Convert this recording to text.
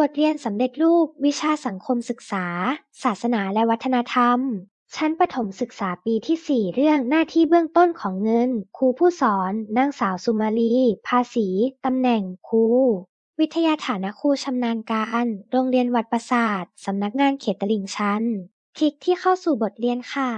บทเรียนสำเร็จรูป วิชาสังคมศึกษา ศาสนาและวัฒนธรรม ชั้นประถมศึกษาปีที่ 4 เรื่องหน้าที่เบื้องต้นของเงิน ครูผู้สอน นางสาวสุมาลี ภาษี ตำแหน่ง ครู วิทยาฐานะครูชำนาญการ โรงเรียนวัดประสาท สำนักงานเขตตลิ่งชัน คลิกที่เข้าสู่บทเรียนค่ะ